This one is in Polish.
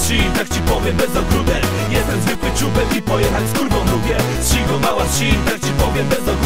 shit, tak ci powiem bez ogródek. Jestem zwykły czubek i pojechać z kurwą lubię Z mała shit, tak ci powiem bez ogródek.